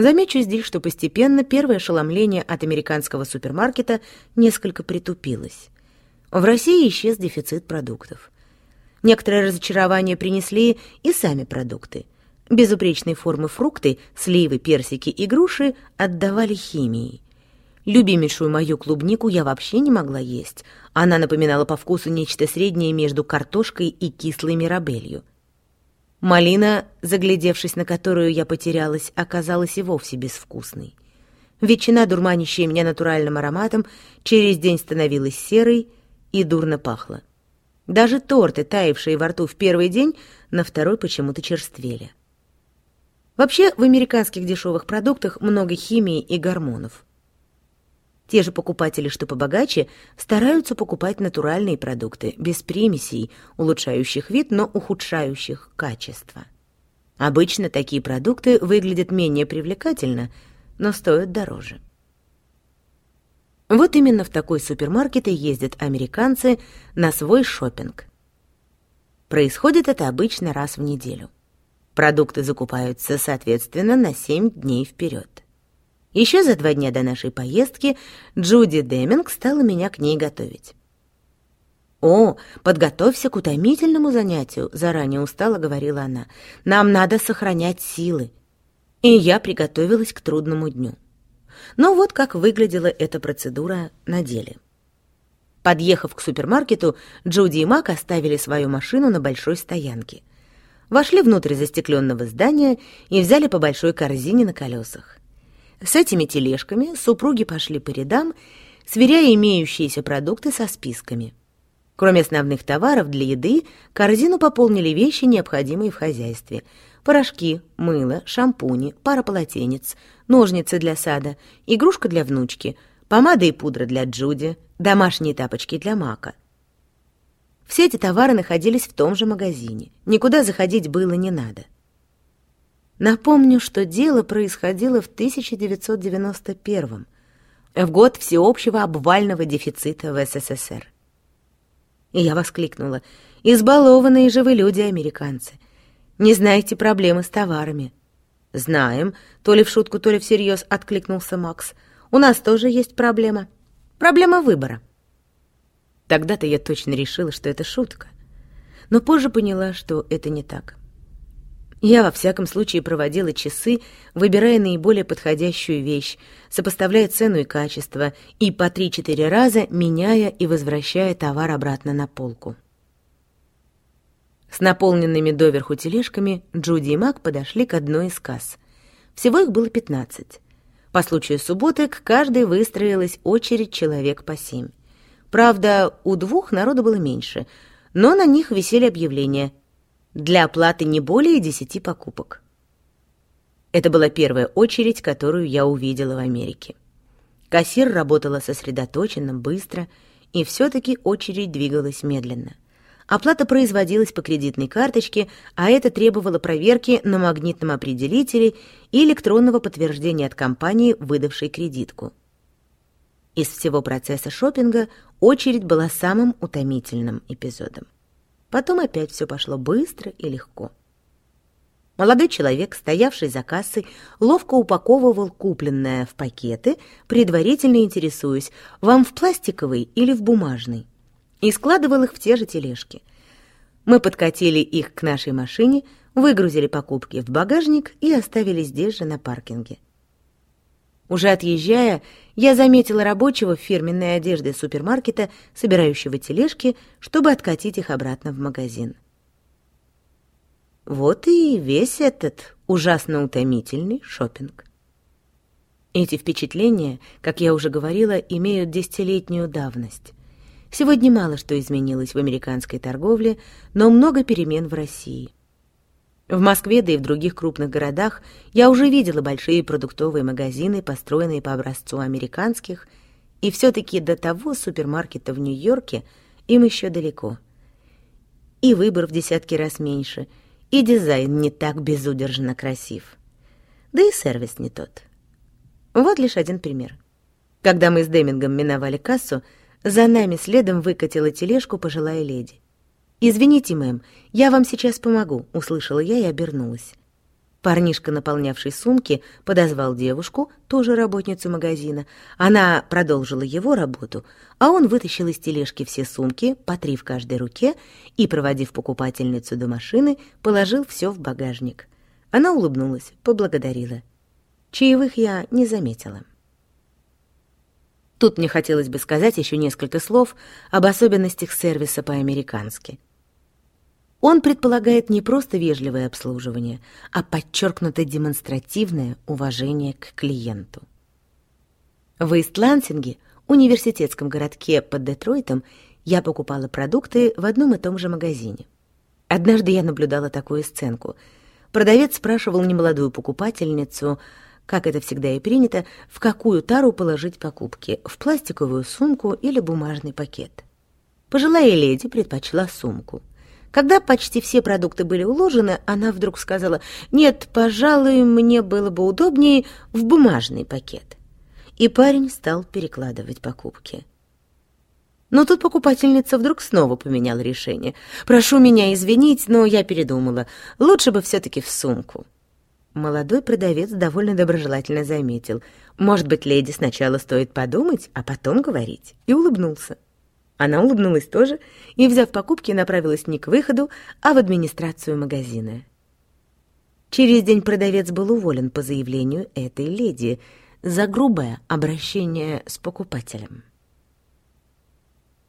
Замечу здесь, что постепенно первое ошеломление от американского супермаркета несколько притупилось. В России исчез дефицит продуктов. Некоторое разочарование принесли и сами продукты. Безупречной формы фрукты, сливы, персики и груши отдавали химией. Любимейшую мою клубнику я вообще не могла есть. Она напоминала по вкусу нечто среднее между картошкой и кислой мирабелью. Малина, заглядевшись на которую я потерялась, оказалась и вовсе безвкусной. Ветчина, дурманящая меня натуральным ароматом, через день становилась серой и дурно пахла. Даже торты, таявшие во рту в первый день, на второй почему-то черствели. Вообще, в американских дешевых продуктах много химии и гормонов. Те же покупатели, что побогаче, стараются покупать натуральные продукты, без примесей, улучшающих вид, но ухудшающих качество. Обычно такие продукты выглядят менее привлекательно, но стоят дороже. Вот именно в такой супермаркет и ездят американцы на свой шопинг. Происходит это обычно раз в неделю. Продукты закупаются, соответственно, на 7 дней вперед. Еще за два дня до нашей поездки Джуди Деминг стала меня к ней готовить. «О, подготовься к утомительному занятию», — заранее устала, говорила она. «Нам надо сохранять силы». И я приготовилась к трудному дню. Но вот как выглядела эта процедура на деле. Подъехав к супермаркету, Джуди и Мак оставили свою машину на большой стоянке. Вошли внутрь застекленного здания и взяли по большой корзине на колесах. С этими тележками супруги пошли по рядам, сверяя имеющиеся продукты со списками. Кроме основных товаров для еды, корзину пополнили вещи, необходимые в хозяйстве — порошки, мыло, шампуни, пара полотенец, ножницы для сада, игрушка для внучки, помада и пудра для Джуди, домашние тапочки для Мака. Все эти товары находились в том же магазине. Никуда заходить было не надо. Напомню, что дело происходило в 1991 в год всеобщего обвального дефицита в СССР. И я воскликнула, «Избалованные же вы люди, американцы! Не знаете проблемы с товарами. Знаем, то ли в шутку, то ли всерьез откликнулся Макс. У нас тоже есть проблема. Проблема выбора. Тогда-то я точно решила, что это шутка. Но позже поняла, что это не так. Я во всяком случае проводила часы, выбирая наиболее подходящую вещь, сопоставляя цену и качество, и по три-четыре раза меняя и возвращая товар обратно на полку. С наполненными доверху тележками Джуди и Мак подошли к одной из касс. Всего их было пятнадцать. По случаю субботы к каждой выстроилась очередь человек по семь. Правда, у двух народу было меньше, но на них висели объявления «Для оплаты не более десяти покупок». Это была первая очередь, которую я увидела в Америке. Кассир работала сосредоточенно, быстро, и все-таки очередь двигалась медленно. Оплата производилась по кредитной карточке, а это требовало проверки на магнитном определителе и электронного подтверждения от компании, выдавшей кредитку. Из всего процесса шопинга очередь была самым утомительным эпизодом. Потом опять все пошло быстро и легко. Молодой человек, стоявший за кассой, ловко упаковывал купленное в пакеты, предварительно интересуясь, вам в пластиковый или в бумажный и складывал их в те же тележки. Мы подкатили их к нашей машине, выгрузили покупки в багажник и оставили здесь же на паркинге. Уже отъезжая, я заметила рабочего в фирменной одежде супермаркета, собирающего тележки, чтобы откатить их обратно в магазин. Вот и весь этот ужасно утомительный шопинг. Эти впечатления, как я уже говорила, имеют десятилетнюю давность. Сегодня мало что изменилось в американской торговле, но много перемен в России. В Москве, да и в других крупных городах я уже видела большие продуктовые магазины, построенные по образцу американских, и все-таки до того супермаркета в Нью-Йорке им еще далеко. И выбор в десятки раз меньше, и дизайн не так безудержно красив. Да и сервис не тот. Вот лишь один пример. Когда мы с Демингом миновали кассу, за нами следом выкатила тележку пожилая леди. «Извините, мэм, я вам сейчас помогу», — услышала я и обернулась. Парнишка, наполнявший сумки, подозвал девушку, тоже работницу магазина. Она продолжила его работу, а он вытащил из тележки все сумки, по три в каждой руке, и, проводив покупательницу до машины, положил все в багажник. Она улыбнулась, поблагодарила. Чаевых я не заметила. Тут мне хотелось бы сказать еще несколько слов об особенностях сервиса по-американски — он предполагает не просто вежливое обслуживание, а подчеркнуто демонстративное уважение к клиенту. В Ист-Лансинге, университетском городке под Детройтом, я покупала продукты в одном и том же магазине. Однажды я наблюдала такую сценку. Продавец спрашивал немолодую покупательницу, как это всегда и принято, в какую тару положить покупки, в пластиковую сумку или бумажный пакет. Пожилая леди предпочла сумку. Когда почти все продукты были уложены, она вдруг сказала, «Нет, пожалуй, мне было бы удобнее в бумажный пакет». И парень стал перекладывать покупки. Но тут покупательница вдруг снова поменяла решение. «Прошу меня извинить, но я передумала. Лучше бы все-таки в сумку». Молодой продавец довольно доброжелательно заметил. «Может быть, леди сначала стоит подумать, а потом говорить», и улыбнулся. Она улыбнулась тоже и, взяв покупки, направилась не к выходу, а в администрацию магазина. Через день продавец был уволен по заявлению этой леди за грубое обращение с покупателем.